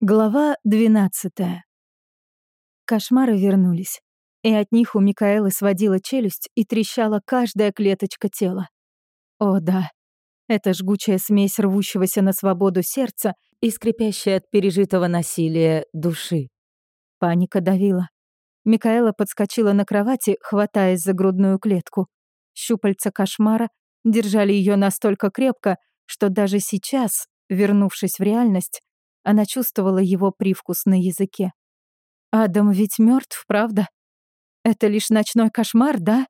Глава 12. Кошмары вернулись, и от них у Микаэлы сводила челюсть и трещала каждая клеточка тела. О да, это жгучая смесь рвущегося на свободу сердца и скрипящая от пережитого насилия души. Паника давила. Микаэла подскочила на кровати, хватаясь за грудную клетку. Щупальца кошмара держали ее настолько крепко, что даже сейчас, вернувшись в реальность, она чувствовала его привкус на языке. «Адам ведь мертв, правда? Это лишь ночной кошмар, да?»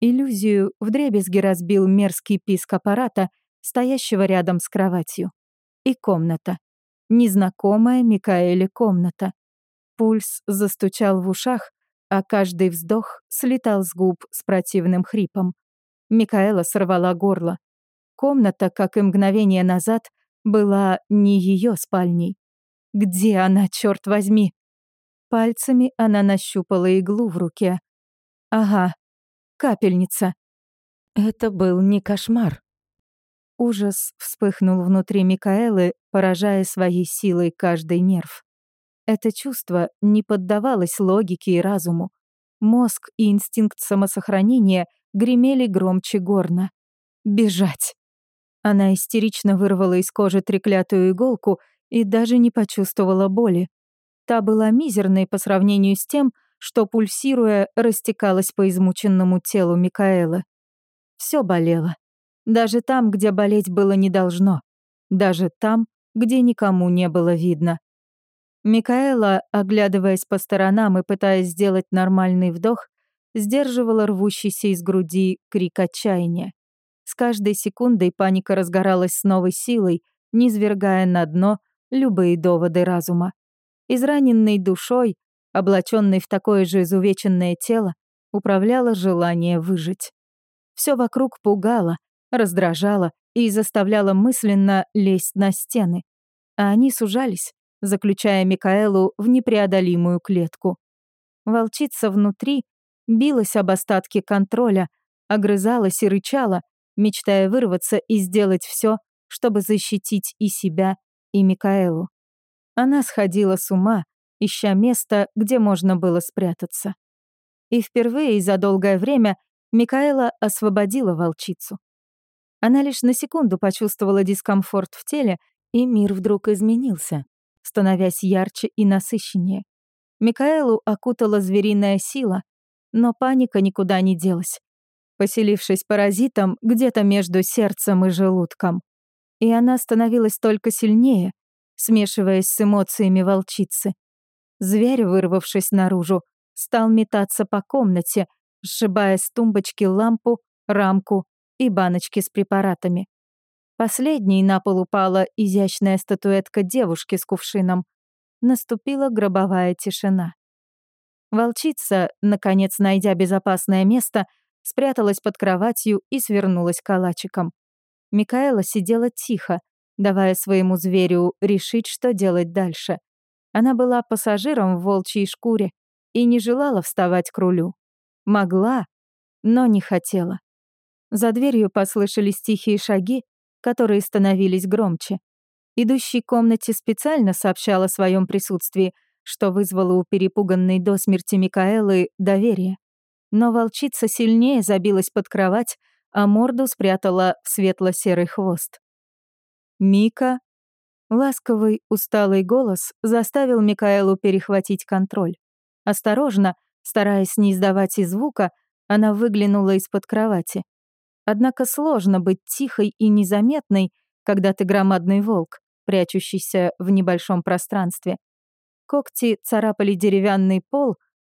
Иллюзию вдребезги разбил мерзкий писк аппарата, стоящего рядом с кроватью. И комната. Незнакомая Микаэле комната. Пульс застучал в ушах, а каждый вздох слетал с губ с противным хрипом. Микаэла сорвала горло. Комната, как и мгновение назад, была не ее спальней. Где она, черт возьми? Пальцами она нащупала иглу в руке. Ага, капельница. Это был не кошмар. Ужас вспыхнул внутри Микаэлы, поражая своей силой каждый нерв. Это чувство не поддавалось логике и разуму. Мозг и инстинкт самосохранения гремели громче горна. Бежать. Она истерично вырвала из кожи треклятую иголку и даже не почувствовала боли. Та была мизерной по сравнению с тем, что, пульсируя, растекалась по измученному телу Микаэла. Все болело. Даже там, где болеть было не должно. Даже там, где никому не было видно. Микаэла, оглядываясь по сторонам и пытаясь сделать нормальный вдох, сдерживала рвущийся из груди крик отчаяния. С каждой секундой паника разгоралась с новой силой, низвергая на дно любые доводы разума. Израненной душой, облаченной в такое же изувеченное тело, управляло желание выжить. Все вокруг пугало, раздражало и заставляло мысленно лезть на стены. А они сужались, заключая Микаэлу в непреодолимую клетку. Волчица внутри билась об остатки контроля, огрызалась и рычала, мечтая вырваться и сделать все, чтобы защитить и себя, и Микаэлу. Она сходила с ума, ища место, где можно было спрятаться. И впервые за долгое время Микаэла освободила волчицу. Она лишь на секунду почувствовала дискомфорт в теле, и мир вдруг изменился, становясь ярче и насыщеннее. Микаэлу окутала звериная сила, но паника никуда не делась поселившись паразитом где-то между сердцем и желудком. И она становилась только сильнее, смешиваясь с эмоциями волчицы. Зверь, вырвавшись наружу, стал метаться по комнате, сшибая с тумбочки лампу, рамку и баночки с препаратами. Последней на пол упала изящная статуэтка девушки с кувшином. Наступила гробовая тишина. Волчица, наконец найдя безопасное место, спряталась под кроватью и свернулась калачиком. Микаэла сидела тихо, давая своему зверю решить, что делать дальше. Она была пассажиром в волчьей шкуре и не желала вставать к рулю. Могла, но не хотела. За дверью послышались тихие шаги, которые становились громче. Идущий комнате специально сообщал о своем присутствии, что вызвало у перепуганной до смерти Микаэлы доверие. Но волчица сильнее забилась под кровать, а морду спрятала в светло-серый хвост. «Мика?» Ласковый, усталый голос заставил Микаэлу перехватить контроль. Осторожно, стараясь не издавать и звука, она выглянула из-под кровати. Однако сложно быть тихой и незаметной, когда ты громадный волк, прячущийся в небольшом пространстве. Когти царапали деревянный пол,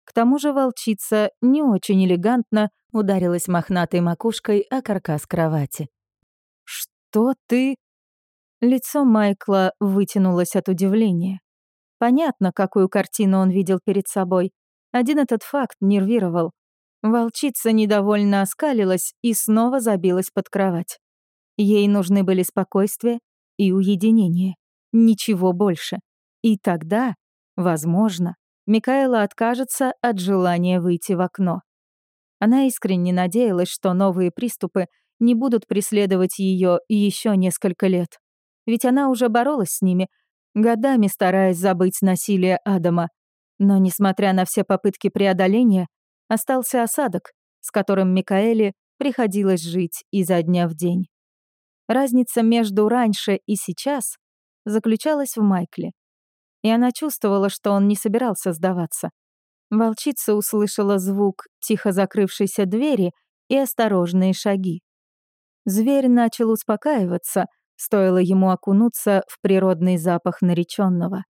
к тому же волчица не очень элегантно ударилась мохнатой макушкой о каркас кровати. «Что ты...» Лицо Майкла вытянулось от удивления. Понятно, какую картину он видел перед собой. Один этот факт нервировал. Волчица недовольно оскалилась и снова забилась под кровать. Ей нужны были спокойствие и уединение. Ничего больше. И тогда, возможно, Микаэла откажется от желания выйти в окно. Она искренне надеялась, что новые приступы не будут преследовать ее еще несколько лет. Ведь она уже боролась с ними, годами стараясь забыть насилие Адама. Но, несмотря на все попытки преодоления, остался осадок, с которым Микаэле приходилось жить изо дня в день. Разница между раньше и сейчас заключалась в Майкле. И она чувствовала, что он не собирался сдаваться. Волчица услышала звук тихо закрывшейся двери и осторожные шаги. Зверь начал успокаиваться, стоило ему окунуться в природный запах нареченного.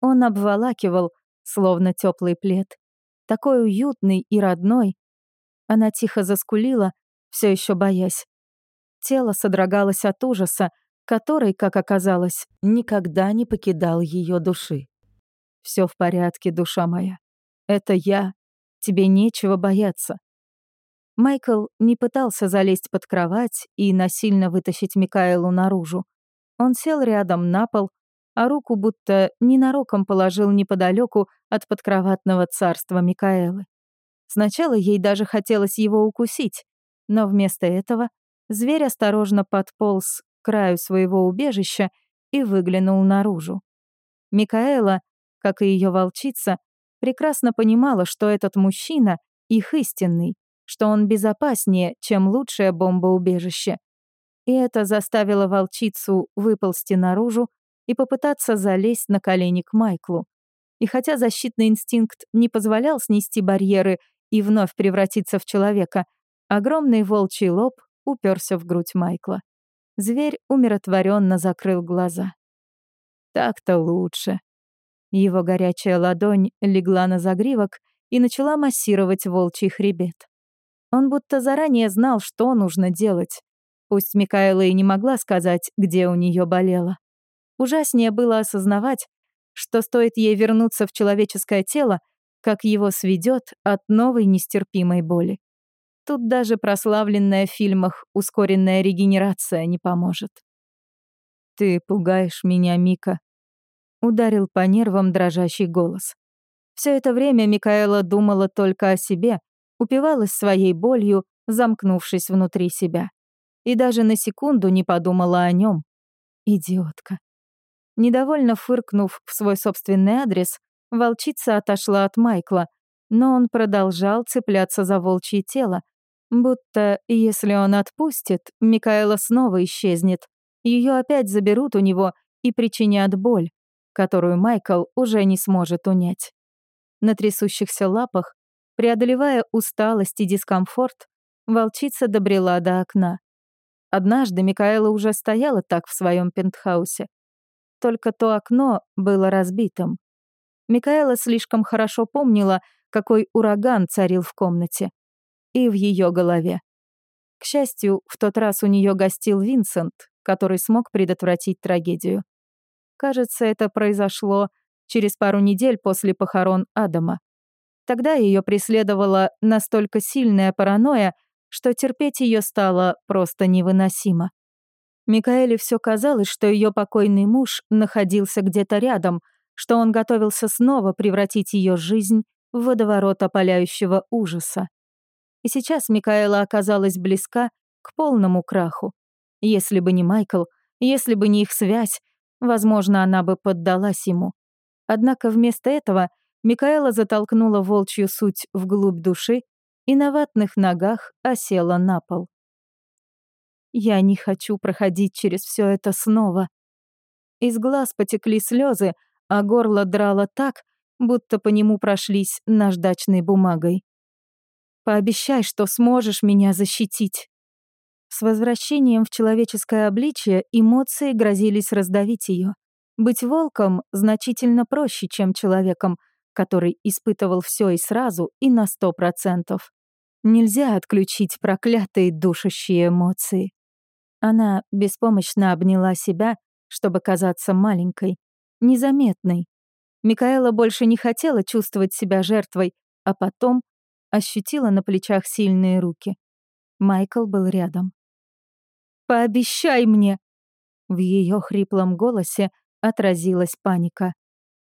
Он обволакивал, словно теплый плед, такой уютный и родной. Она тихо заскулила, все еще боясь. Тело содрогалось от ужаса, который, как оказалось, никогда не покидал ее души. Все в порядке, душа моя. Это я. Тебе нечего бояться. Майкл не пытался залезть под кровать и насильно вытащить Микаэлу наружу. Он сел рядом на пол, а руку будто ненароком положил неподалеку от подкроватного царства Микаэлы. Сначала ей даже хотелось его укусить, но вместо этого зверь осторожно подполз краю своего убежища и выглянул наружу. Микаэла, как и ее волчица, прекрасно понимала, что этот мужчина — их истинный, что он безопаснее, чем лучшее бомбоубежище. И это заставило волчицу выползти наружу и попытаться залезть на колени к Майклу. И хотя защитный инстинкт не позволял снести барьеры и вновь превратиться в человека, огромный волчий лоб уперся в грудь Майкла. Зверь умиротворенно закрыл глаза. Так-то лучше. Его горячая ладонь легла на загривок и начала массировать волчий хребет. Он будто заранее знал, что нужно делать. Пусть Микаэла и не могла сказать, где у нее болело. Ужаснее было осознавать, что стоит ей вернуться в человеческое тело, как его сведет от новой нестерпимой боли. Тут даже прославленная в фильмах ускоренная регенерация не поможет. «Ты пугаешь меня, Мика», — ударил по нервам дрожащий голос. Все это время Микаэла думала только о себе, упивалась своей болью, замкнувшись внутри себя. И даже на секунду не подумала о нем. Идиотка. Недовольно фыркнув в свой собственный адрес, волчица отошла от Майкла, но он продолжал цепляться за волчье тело, будто если он отпустит, Микаэла снова исчезнет. Ее опять заберут у него и причинят боль, которую Майкл уже не сможет унять. На трясущихся лапах Преодолевая усталость и дискомфорт, волчица добрела до окна. Однажды Микаэла уже стояла так в своем пентхаусе. Только то окно было разбитым. Микаэла слишком хорошо помнила, какой ураган царил в комнате. И в ее голове. К счастью, в тот раз у нее гостил Винсент, который смог предотвратить трагедию. Кажется, это произошло через пару недель после похорон Адама. Тогда ее преследовала настолько сильная паранойя, что терпеть ее стало просто невыносимо. Микаэле все казалось, что ее покойный муж находился где-то рядом, что он готовился снова превратить ее жизнь в водоворот опаляющего ужаса. И сейчас Микаэла оказалась близка к полному краху. Если бы не Майкл, если бы не их связь, возможно, она бы поддалась ему. Однако вместо этого Микаэла затолкнула волчью суть вглубь души и на ватных ногах осела на пол. «Я не хочу проходить через все это снова». Из глаз потекли слезы, а горло драло так, будто по нему прошлись наждачной бумагой. «Пообещай, что сможешь меня защитить». С возвращением в человеческое обличие эмоции грозились раздавить ее. Быть волком значительно проще, чем человеком, который испытывал все и сразу, и на сто процентов. Нельзя отключить проклятые душащие эмоции. Она беспомощно обняла себя, чтобы казаться маленькой, незаметной. Микаэла больше не хотела чувствовать себя жертвой, а потом ощутила на плечах сильные руки. Майкл был рядом. «Пообещай мне!» В ее хриплом голосе отразилась паника.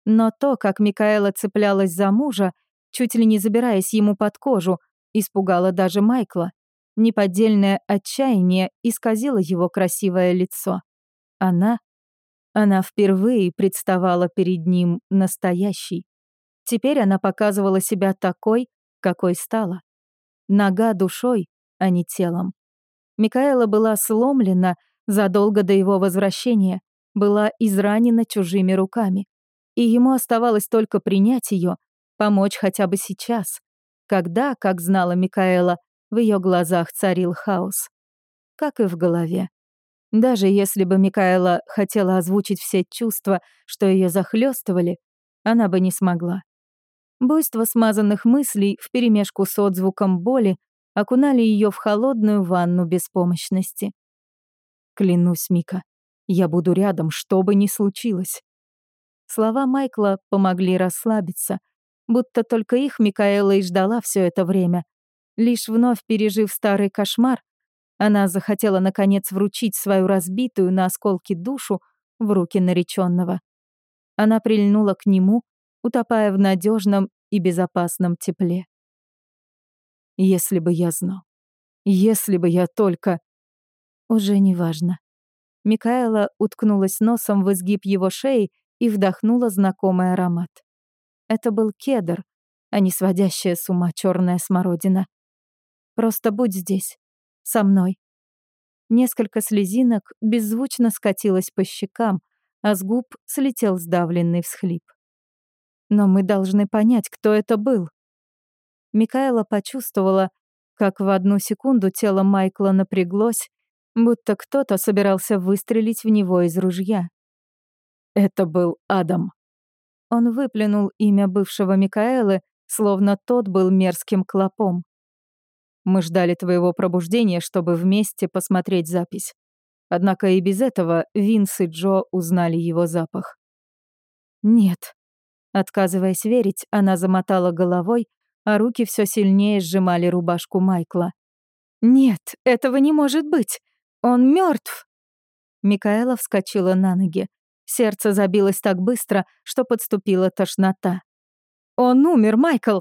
Но то, как Микаэла цеплялась за мужа, чуть ли не забираясь ему под кожу, испугало даже Майкла. Неподдельное отчаяние исказило его красивое лицо. Она Она впервые представала перед ним настоящей. Теперь она показывала себя такой, какой стала. Нога душой, а не телом. Микаэла была сломлена задолго до его возвращения, была изранена чужими руками. И ему оставалось только принять ее, помочь хотя бы сейчас, когда, как знала Микаэла, в ее глазах царил хаос. Как и в голове. Даже если бы Микаэла хотела озвучить все чувства, что ее захлестывали, она бы не смогла. Буйство смазанных мыслей вперемешку с отзвуком боли окунали ее в холодную ванну беспомощности. «Клянусь, Мика, я буду рядом, что бы ни случилось». Слова Майкла помогли расслабиться, будто только их Микаэла и ждала все это время. Лишь вновь пережив старый кошмар, она захотела, наконец, вручить свою разбитую на осколки душу в руки нареченного. Она прильнула к нему, утопая в надежном и безопасном тепле. Если бы я знал. Если бы я только... Уже не важно. Микаэла уткнулась носом в изгиб его шеи и вдохнула знакомый аромат. Это был кедр, а не сводящая с ума черная смородина. Просто будь здесь, со мной. Несколько слезинок беззвучно скатилось по щекам, а с губ слетел сдавленный всхлип. Но мы должны понять, кто это был. Микаэла почувствовала, как в одну секунду тело Майкла напряглось, будто кто-то собирался выстрелить в него из ружья. Это был Адам. Он выплюнул имя бывшего Микаэлы, словно тот был мерзким клопом. Мы ждали твоего пробуждения, чтобы вместе посмотреть запись. Однако и без этого Винс и Джо узнали его запах. Нет. Отказываясь верить, она замотала головой, а руки все сильнее сжимали рубашку Майкла. «Нет, этого не может быть! Он мертв. Микаэла вскочила на ноги. Сердце забилось так быстро, что подступила тошнота. «Он умер, Майкл!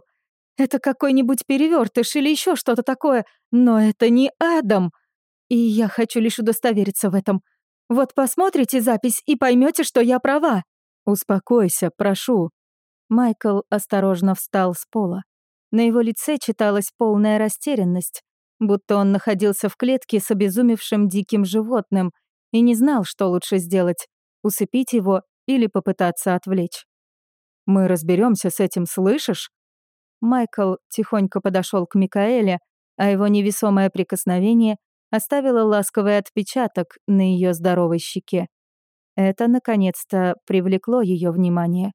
Это какой-нибудь перевертыш или еще что-то такое, но это не Адам. И я хочу лишь удостовериться в этом. Вот посмотрите запись и поймете, что я права. Успокойся, прошу. Майкл осторожно встал с пола. На его лице читалась полная растерянность, будто он находился в клетке с обезумевшим диким животным и не знал, что лучше сделать — усыпить его или попытаться отвлечь. «Мы разберемся с этим, слышишь?» Майкл тихонько подошел к Микаэле, а его невесомое прикосновение оставило ласковый отпечаток на ее здоровой щеке. Это, наконец-то, привлекло ее внимание.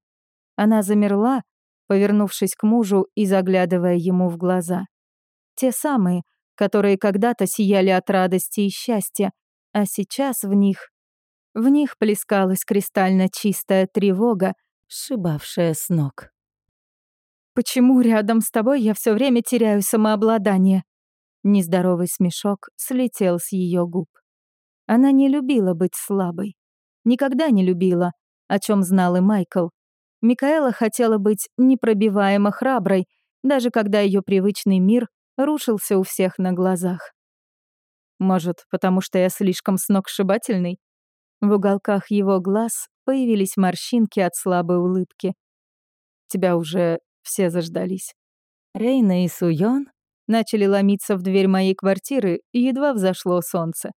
Она замерла, повернувшись к мужу и заглядывая ему в глаза. Те самые, которые когда-то сияли от радости и счастья, а сейчас в них... В них плескалась кристально чистая тревога, сшибавшая с ног. Почему рядом с тобой я все время теряю самообладание?» Нездоровый смешок слетел с ее губ. Она не любила быть слабой. Никогда не любила, о чем знал и Майкл. Микаэла хотела быть непробиваемо храброй, даже когда ее привычный мир рушился у всех на глазах. Может, потому что я слишком сногсшибательный? В уголках его глаз появились морщинки от слабой улыбки. Тебя уже все заждались. Рейна и Суён начали ломиться в дверь моей квартиры, и едва взошло солнце.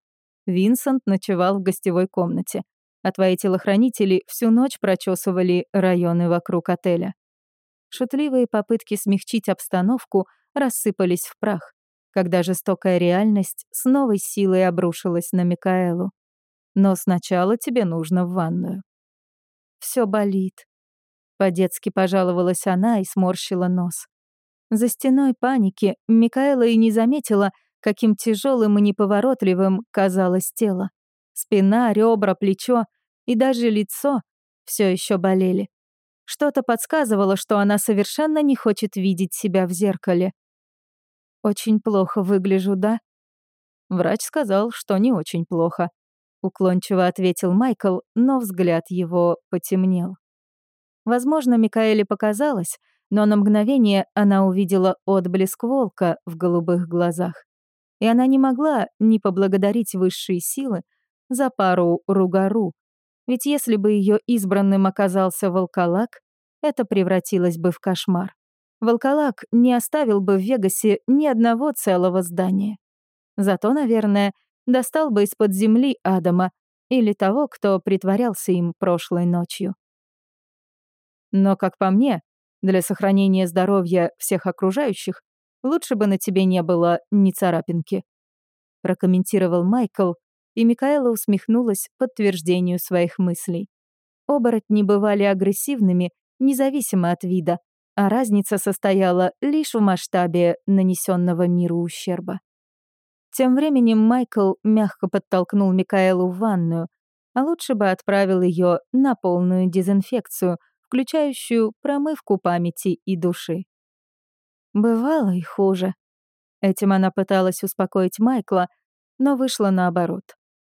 Винсент ночевал в гостевой комнате, а твои телохранители всю ночь прочесывали районы вокруг отеля. Шутливые попытки смягчить обстановку рассыпались в прах, когда жестокая реальность с новой силой обрушилась на Микаэлу. Но сначала тебе нужно в ванную. Все болит, по-детски пожаловалась она и сморщила нос. За стеной паники Микаэла и не заметила, каким тяжелым и неповоротливым казалось тело. Спина, ребра, плечо и даже лицо все еще болели. Что-то подсказывало, что она совершенно не хочет видеть себя в зеркале. «Очень плохо выгляжу, да?» Врач сказал, что не очень плохо. Уклончиво ответил Майкл, но взгляд его потемнел. Возможно, Микаэле показалось, но на мгновение она увидела отблеск волка в голубых глазах. И она не могла не поблагодарить высшие силы за пару ругару, Ведь если бы ее избранным оказался волколак, это превратилось бы в кошмар. Волколак не оставил бы в Вегасе ни одного целого здания. Зато, наверное, достал бы из-под земли Адама или того, кто притворялся им прошлой ночью. Но, как по мне, для сохранения здоровья всех окружающих лучше бы на тебе не было ни царапинки. Прокомментировал Майкл, и Микаэла усмехнулась подтверждению своих мыслей. Оборотни бывали агрессивными, независимо от вида, а разница состояла лишь в масштабе нанесенного миру ущерба. Тем временем Майкл мягко подтолкнул Микаэлу в ванную, а лучше бы отправил ее на полную дезинфекцию, включающую промывку памяти и души. Бывало и хуже. Этим она пыталась успокоить Майкла, но вышло наоборот.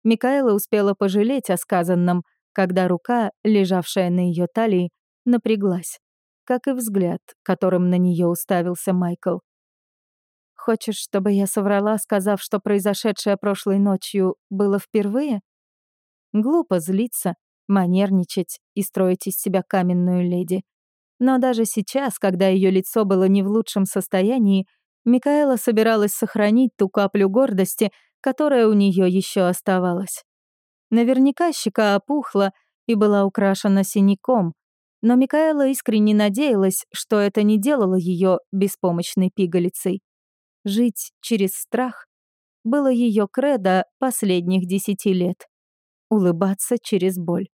Микаэла успела пожалеть о сказанном, когда рука, лежавшая на ее талии, напряглась как и взгляд, которым на нее уставился Майкл. «Хочешь, чтобы я соврала, сказав, что произошедшее прошлой ночью было впервые?» Глупо злиться, манерничать и строить из себя каменную леди. Но даже сейчас, когда ее лицо было не в лучшем состоянии, Микаэла собиралась сохранить ту каплю гордости, которая у нее еще оставалась. Наверняка щека опухла и была украшена синяком, но Микаэла искренне надеялась, что это не делало ее беспомощной пигалицей. Жить через страх было ее кредо последних десяти лет. Улыбаться через боль.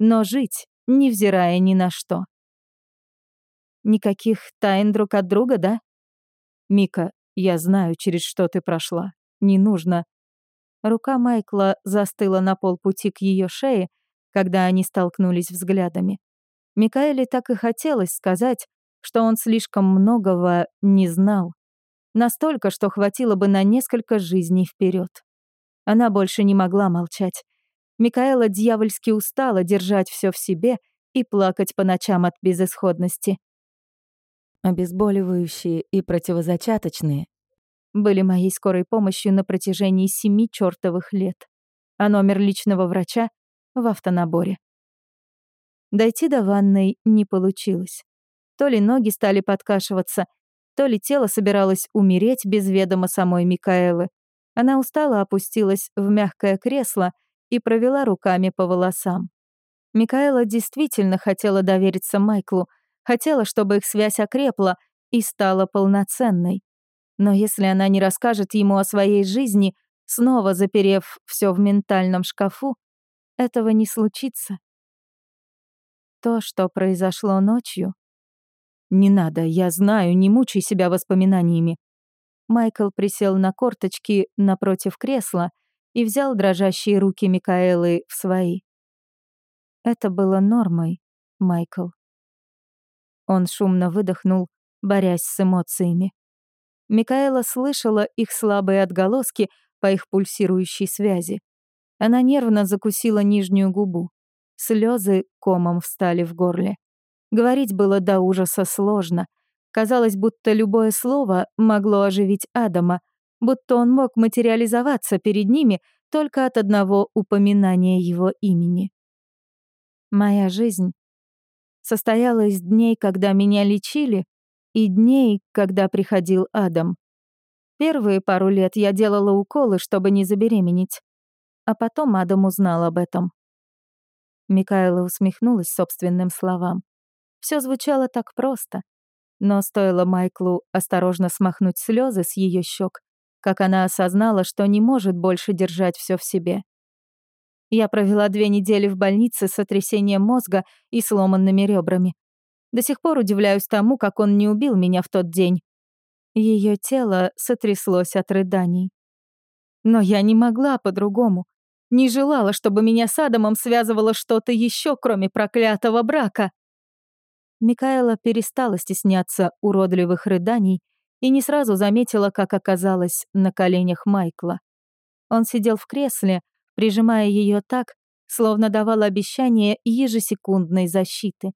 Но жить, невзирая ни на что. Никаких тайн друг от друга, да? Мика, я знаю, через что ты прошла. Не нужно. Рука Майкла застыла на полпути к ее шее, когда они столкнулись взглядами. Микаэле так и хотелось сказать, что он слишком многого не знал. Настолько, что хватило бы на несколько жизней вперед. Она больше не могла молчать. Микаэла дьявольски устала держать все в себе и плакать по ночам от безысходности. Обезболивающие и противозачаточные были моей скорой помощью на протяжении семи чертовых лет, а номер личного врача — в автонаборе. Дойти до ванной не получилось. То ли ноги стали подкашиваться, то ли тело собиралось умереть без ведома самой Микаэлы. Она устало опустилась в мягкое кресло и провела руками по волосам. Микаэла действительно хотела довериться Майклу, хотела, чтобы их связь окрепла и стала полноценной. Но если она не расскажет ему о своей жизни, снова заперев все в ментальном шкафу, этого не случится то, что произошло ночью. «Не надо, я знаю, не мучай себя воспоминаниями». Майкл присел на корточки напротив кресла и взял дрожащие руки Микаэлы в свои. Это было нормой, Майкл. Он шумно выдохнул, борясь с эмоциями. Микаэла слышала их слабые отголоски по их пульсирующей связи. Она нервно закусила нижнюю губу. Слезы комом встали в горле. Говорить было до ужаса сложно. Казалось, будто любое слово могло оживить Адама, будто он мог материализоваться перед ними только от одного упоминания его имени. Моя жизнь состояла из дней, когда меня лечили, и дней, когда приходил Адам. Первые пару лет я делала уколы, чтобы не забеременеть. А потом Адам узнал об этом. Микаэла усмехнулась собственным словам. Все звучало так просто. Но стоило Майклу осторожно смахнуть слезы с ее щек, как она осознала, что не может больше держать все в себе. Я провела две недели в больнице с сотрясением мозга и сломанными ребрами. До сих пор удивляюсь тому, как он не убил меня в тот день. Ее тело сотряслось от рыданий. Но я не могла по-другому. Не желала, чтобы меня с Адамом связывало что-то еще, кроме проклятого брака. Микаэла перестала стесняться уродливых рыданий и не сразу заметила, как оказалась на коленях Майкла. Он сидел в кресле, прижимая ее так, словно давал обещание ежесекундной защиты.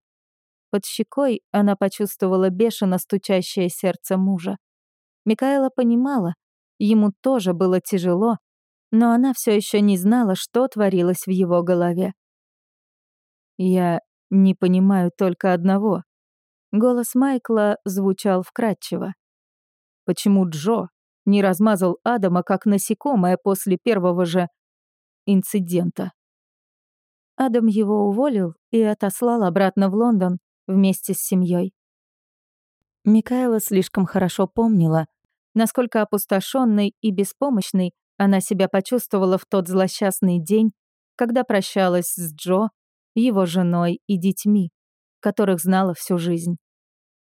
Под щекой она почувствовала бешено стучащее сердце мужа. Микаэла понимала, ему тоже было тяжело, но она все еще не знала, что творилось в его голове. Я не понимаю только одного. Голос Майкла звучал вкрадчиво. Почему Джо не размазал Адама как насекомое после первого же инцидента? Адам его уволил и отослал обратно в Лондон вместе с семьей. Микаэла слишком хорошо помнила, насколько опустошенной и беспомощной она себя почувствовала в тот злосчастный день, когда прощалась с Джо, его женой и детьми, которых знала всю жизнь.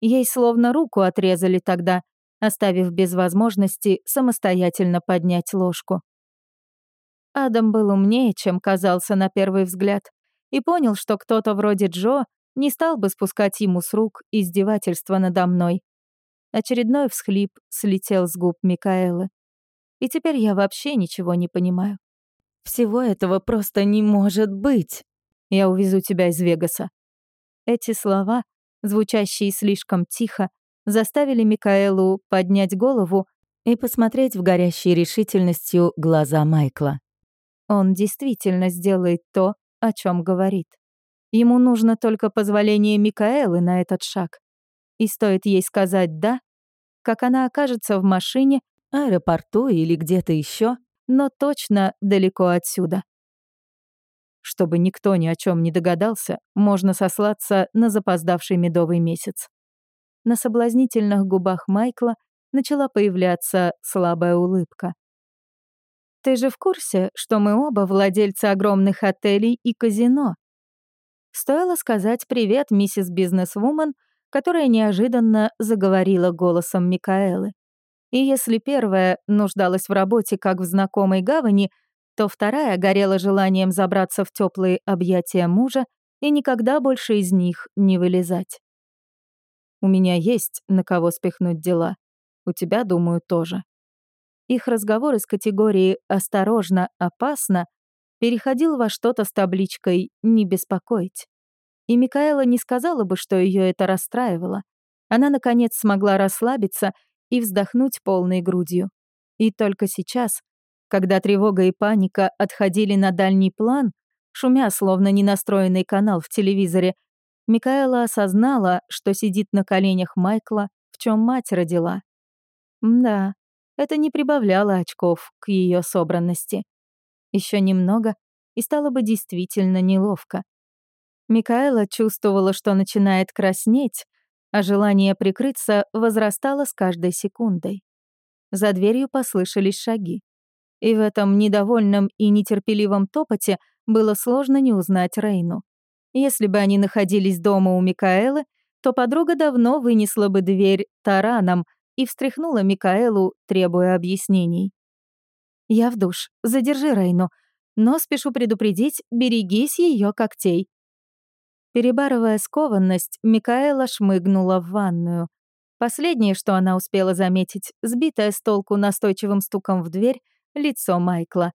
Ей словно руку отрезали тогда, оставив без возможности самостоятельно поднять ложку. Адам был умнее, чем казался на первый взгляд, и понял, что кто-то вроде Джо не стал бы спускать ему с рук издевательства надо мной. Очередной всхлип слетел с губ Микаэлы. И теперь я вообще ничего не понимаю. Всего этого просто не может быть. Я увезу тебя из Вегаса. Эти слова, звучащие слишком тихо, заставили Микаэлу поднять голову и посмотреть в горящей решительностью глаза Майкла. Он действительно сделает то, о чем говорит. Ему нужно только позволение Микаэлы на этот шаг. И стоит ей сказать «да», как она окажется в машине, аэропорту или где-то еще, но точно далеко отсюда. Чтобы никто ни о чем не догадался, можно сослаться на запоздавший медовый месяц. На соблазнительных губах Майкла начала появляться слабая улыбка. «Ты же в курсе, что мы оба владельцы огромных отелей и казино?» Стоило сказать привет миссис Бизнесвумен, которая неожиданно заговорила голосом Микаэлы. И если первая нуждалась в работе как в знакомой гавани, то вторая горела желанием забраться в теплые объятия мужа и никогда больше из них не вылезать. «У меня есть на кого спихнуть дела. У тебя, думаю, тоже». Их разговор из категории «осторожно, опасно» переходил во что-то с табличкой «не беспокоить». И Микаэла не сказала бы, что ее это расстраивало. Она, наконец, смогла расслабиться и вздохнуть полной грудью. И только сейчас, когда тревога и паника отходили на дальний план, шумя словно ненастроенный канал в телевизоре, Микаэла осознала, что сидит на коленях Майкла, в чем мать родила. Да, это не прибавляло очков к ее собранности. Еще немного, и стало бы действительно неловко. Микаэла чувствовала, что начинает краснеть, а желание прикрыться возрастало с каждой секундой. За дверью послышались шаги. И в этом недовольном и нетерпеливом топоте было сложно не узнать Рейну. Если бы они находились дома у Микаэлы, то подруга давно вынесла бы дверь тараном, и встряхнула Микаэлу, требуя объяснений. «Я в душ. Задержи Рейну. Но спешу предупредить, берегись ее когтей». Перебарывая скованность, Микаэла шмыгнула в ванную. Последнее, что она успела заметить, сбитое с толку настойчивым стуком в дверь, лицо Майкла.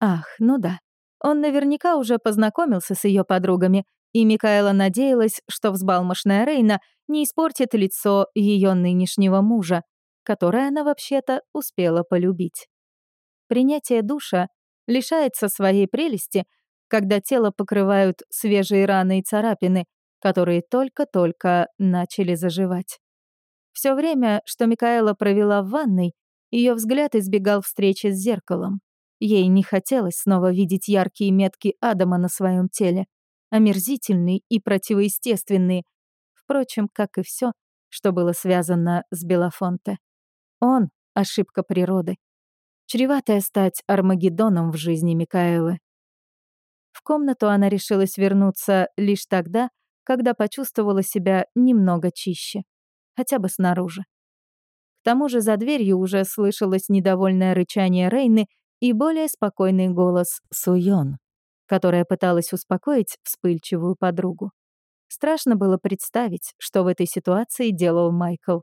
Ах, ну да. Он наверняка уже познакомился с ее подругами, и Микаэла надеялась, что взбалмошная Рейна не испортит лицо ее нынешнего мужа, которое она вообще-то успела полюбить. Принятие душа лишается своей прелести, когда тело покрывают свежие раны и царапины, которые только-только начали заживать. Все время, что Микаэла провела в ванной, ее взгляд избегал встречи с зеркалом. Ей не хотелось снова видеть яркие метки Адама на своем теле омерзительные и противоестественные, впрочем, как и все, что было связано с Белофонте. Он — ошибка природы, чреватая стать Армагеддоном в жизни Микаэлы. В комнату она решилась вернуться лишь тогда, когда почувствовала себя немного чище, хотя бы снаружи. К тому же за дверью уже слышалось недовольное рычание Рейны и более спокойный голос Суйон которая пыталась успокоить вспыльчивую подругу. Страшно было представить, что в этой ситуации делал Майкл.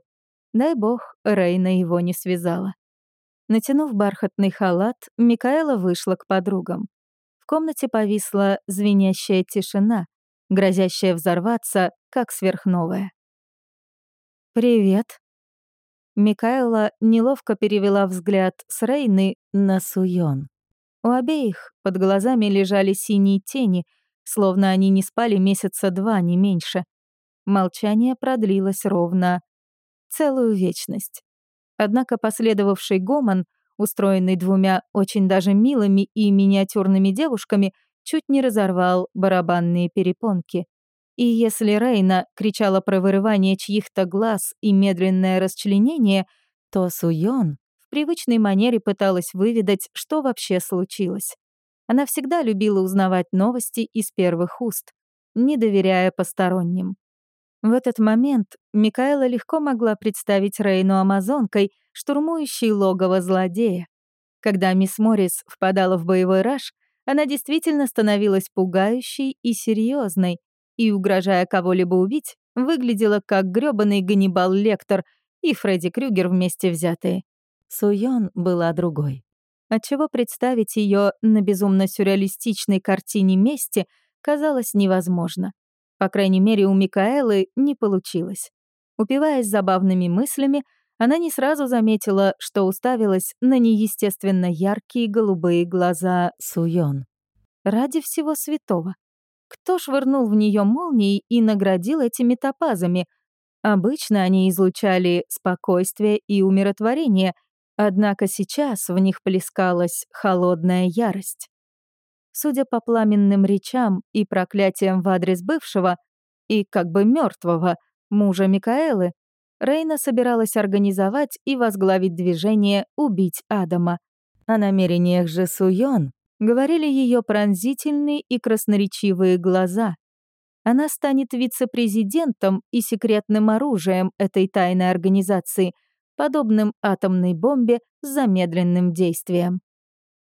Дай бог, Рейна его не связала. Натянув бархатный халат, Микаэла вышла к подругам. В комнате повисла звенящая тишина, грозящая взорваться, как сверхновая. «Привет». Микаэла неловко перевела взгляд с Рейны на Суён. У обеих под глазами лежали синие тени, словно они не спали месяца два, не меньше. Молчание продлилось ровно целую вечность. Однако последовавший гомон, устроенный двумя очень даже милыми и миниатюрными девушками, чуть не разорвал барабанные перепонки. И если Рейна кричала про вырывание чьих-то глаз и медленное расчленение, то Суён привычной манере пыталась выведать, что вообще случилось. Она всегда любила узнавать новости из первых уст, не доверяя посторонним. В этот момент Микаэла легко могла представить Рейну амазонкой, штурмующей логово злодея. Когда мисс Моррис впадала в боевой раж, она действительно становилась пугающей и серьезной, и, угрожая кого-либо убить, выглядела как грёбаный Ганнибал Лектор и Фредди Крюгер вместе взятые. Суён была другой. Отчего представить ее на безумно сюрреалистичной картине мести казалось невозможно. По крайней мере, у Микаэлы не получилось. Упиваясь забавными мыслями, она не сразу заметила, что уставилась на неестественно яркие голубые глаза Суён. Ради всего святого. Кто швырнул в нее молнией и наградил этими топазами? Обычно они излучали спокойствие и умиротворение, однако сейчас в них плескалась холодная ярость. Судя по пламенным речам и проклятиям в адрес бывшего и как бы мертвого мужа Микаэлы, Рейна собиралась организовать и возглавить движение «Убить Адама». О намерениях же Суён говорили ее пронзительные и красноречивые глаза. Она станет вице-президентом и секретным оружием этой тайной организации, подобным атомной бомбе с замедленным действием.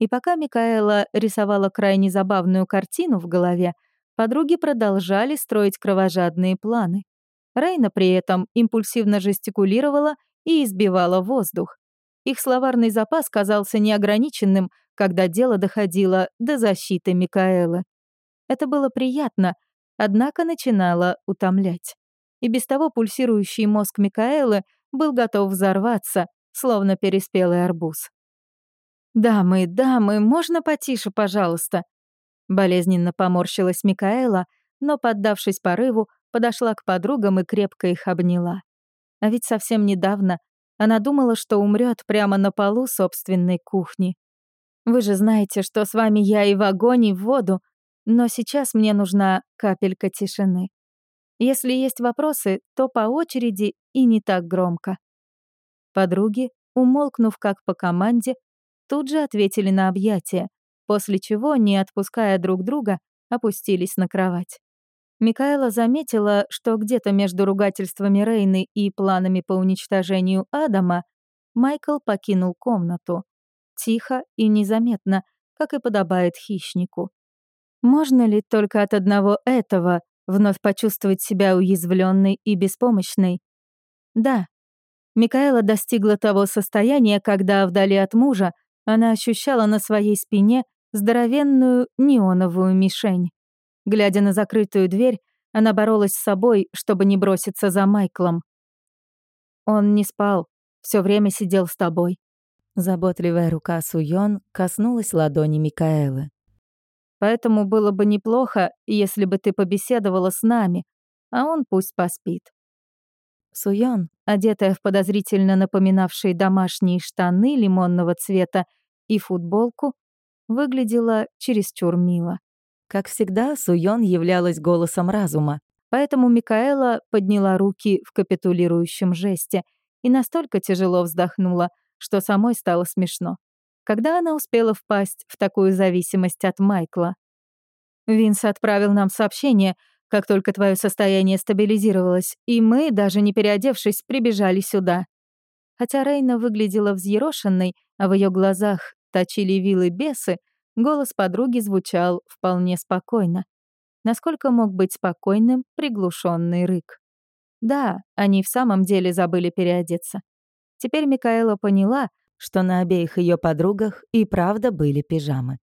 И пока Микаэла рисовала крайне забавную картину в голове, подруги продолжали строить кровожадные планы. Рейна при этом импульсивно жестикулировала и избивала воздух. Их словарный запас казался неограниченным, когда дело доходило до защиты Микаэлы. Это было приятно, однако начинало утомлять. И без того пульсирующий мозг Микаэлы был готов взорваться, словно переспелый арбуз. «Дамы, дамы, можно потише, пожалуйста?» Болезненно поморщилась Микаэла, но, поддавшись порыву, подошла к подругам и крепко их обняла. А ведь совсем недавно она думала, что умрет прямо на полу собственной кухни. «Вы же знаете, что с вами я и в огонь, и в воду, но сейчас мне нужна капелька тишины. Если есть вопросы, то по очереди и не так громко». Подруги, умолкнув как по команде, тут же ответили на объятия, после чего, не отпуская друг друга, опустились на кровать. Микаэла заметила, что где-то между ругательствами Рейны и планами по уничтожению Адама Майкл покинул комнату. Тихо и незаметно, как и подобает хищнику. Можно ли только от одного этого вновь почувствовать себя уязвленной и беспомощной? Да. Микаэла достигла того состояния, когда вдали от мужа она ощущала на своей спине здоровенную неоновую мишень. Глядя на закрытую дверь, она боролась с собой, чтобы не броситься за Майклом. «Он не спал, все время сидел с тобой». Заботливая рука Суён коснулась ладони Микаэлы. «Поэтому было бы неплохо, если бы ты побеседовала с нами, а он пусть поспит». Суён, одетая в подозрительно напоминавшие домашние штаны лимонного цвета и футболку, выглядела чересчур мило. Как всегда, Суён являлась голосом разума, поэтому Микаэла подняла руки в капитулирующем жесте и настолько тяжело вздохнула, что самой стало смешно. Когда она успела впасть в такую зависимость от Майкла? Винс отправил нам сообщение, как только твое состояние стабилизировалось, и мы, даже не переодевшись, прибежали сюда. Хотя Рейна выглядела взъерошенной, а в ее глазах точили вилы бесы, голос подруги звучал вполне спокойно. Насколько мог быть спокойным приглушенный рык. Да, они в самом деле забыли переодеться. Теперь Микаэла поняла, что на обеих ее подругах и правда были пижамы.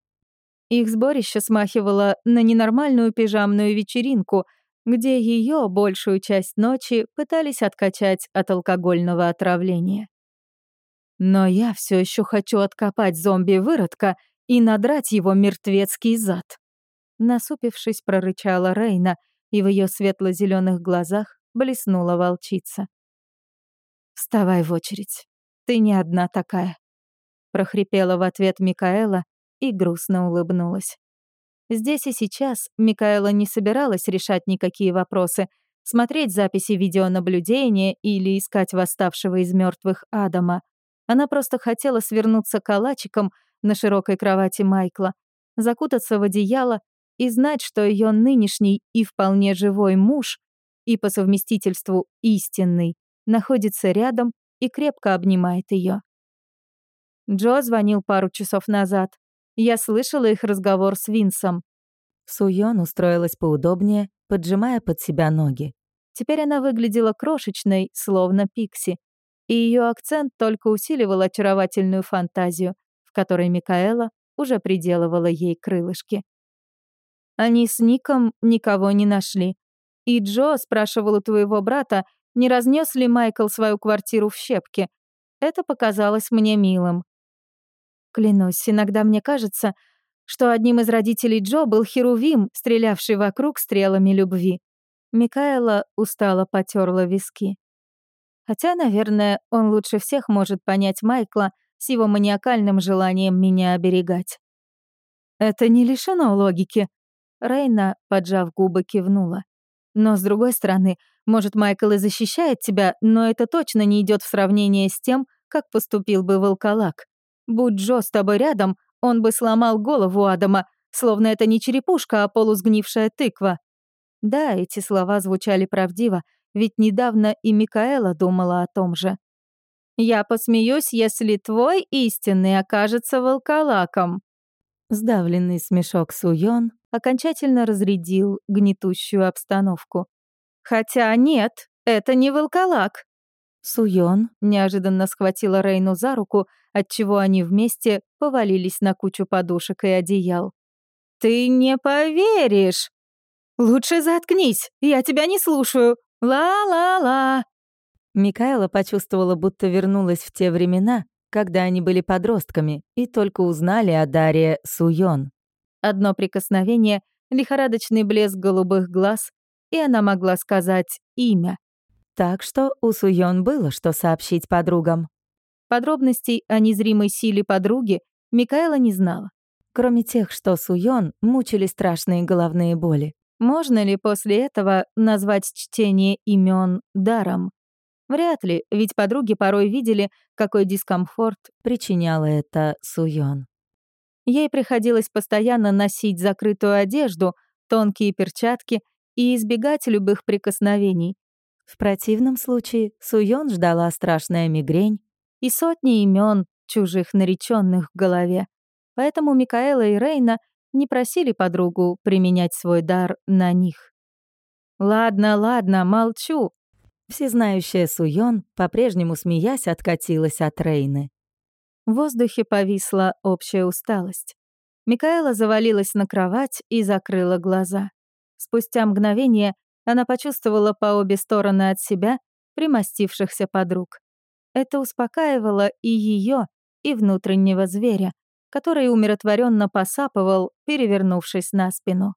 Их сборище смахивало на ненормальную пижамную вечеринку, где ее большую часть ночи пытались откачать от алкогольного отравления. Но я все еще хочу откопать зомби-выродка и надрать его мертвецкий зад. насупившись, прорычала Рейна, и в ее светло зеленых глазах блеснула волчица. «Вставай в очередь. Ты не одна такая», — прохрипела в ответ Микаэла и грустно улыбнулась. Здесь и сейчас Микаэла не собиралась решать никакие вопросы, смотреть записи видеонаблюдения или искать восставшего из мертвых Адама. Она просто хотела свернуться калачиком на широкой кровати Майкла, закутаться в одеяло и знать, что ее нынешний и вполне живой муж, и по совместительству истинный, находится рядом и крепко обнимает ее. Джо звонил пару часов назад. Я слышала их разговор с Винсом. Суён устроилась поудобнее, поджимая под себя ноги. Теперь она выглядела крошечной, словно Пикси, и ее акцент только усиливал очаровательную фантазию, в которой Микаэла уже приделывала ей крылышки. Они с Ником никого не нашли. И Джо спрашивал у твоего брата, не разнес ли Майкл свою квартиру в щепки. Это показалось мне милым. Клянусь, иногда мне кажется, что одним из родителей Джо был Херувим, стрелявший вокруг стрелами любви. Микаэла устало потерла виски. Хотя, наверное, он лучше всех может понять Майкла с его маниакальным желанием меня оберегать. «Это не лишено логики», — Рейна, поджав губы, кивнула. «Но, с другой стороны, может, Майкл и защищает тебя, но это точно не идет в сравнение с тем, как поступил бы волколак. Будь Джо с тобой рядом, он бы сломал голову Адама, словно это не черепушка, а полусгнившая тыква. Да, эти слова звучали правдиво, ведь недавно и Микаэла думала о том же. «Я посмеюсь, если твой истинный окажется волколаком». Сдавленный смешок Суён окончательно разрядил гнетущую обстановку. «Хотя нет, это не волколак». Суён неожиданно схватила Рейну за руку, отчего они вместе повалились на кучу подушек и одеял. «Ты не поверишь!» «Лучше заткнись, я тебя не слушаю! Ла-ла-ла!» Микаэла почувствовала, будто вернулась в те времена, когда они были подростками и только узнали о Даре Суён. Одно прикосновение, лихорадочный блеск голубых глаз, и она могла сказать имя. Так что у Суён было что сообщить подругам. Подробностей о незримой силе подруги Микаэла не знала. Кроме тех, что Суён мучили страшные головные боли. Можно ли после этого назвать чтение имен даром? Вряд ли, ведь подруги порой видели, какой дискомфорт причиняло это Суён. Ей приходилось постоянно носить закрытую одежду, тонкие перчатки и избегать любых прикосновений. В противном случае Суён ждала страшная мигрень и сотни имен чужих нареченных в голове. Поэтому Микаэла и Рейна не просили подругу применять свой дар на них. «Ладно, ладно, молчу», Всезнающая Суён, по-прежнему смеясь, откатилась от Рейны. В воздухе повисла общая усталость. Микаэла завалилась на кровать и закрыла глаза. Спустя мгновение она почувствовала по обе стороны от себя примостившихся подруг. Это успокаивало и ее, и внутреннего зверя, который умиротворенно посапывал, перевернувшись на спину.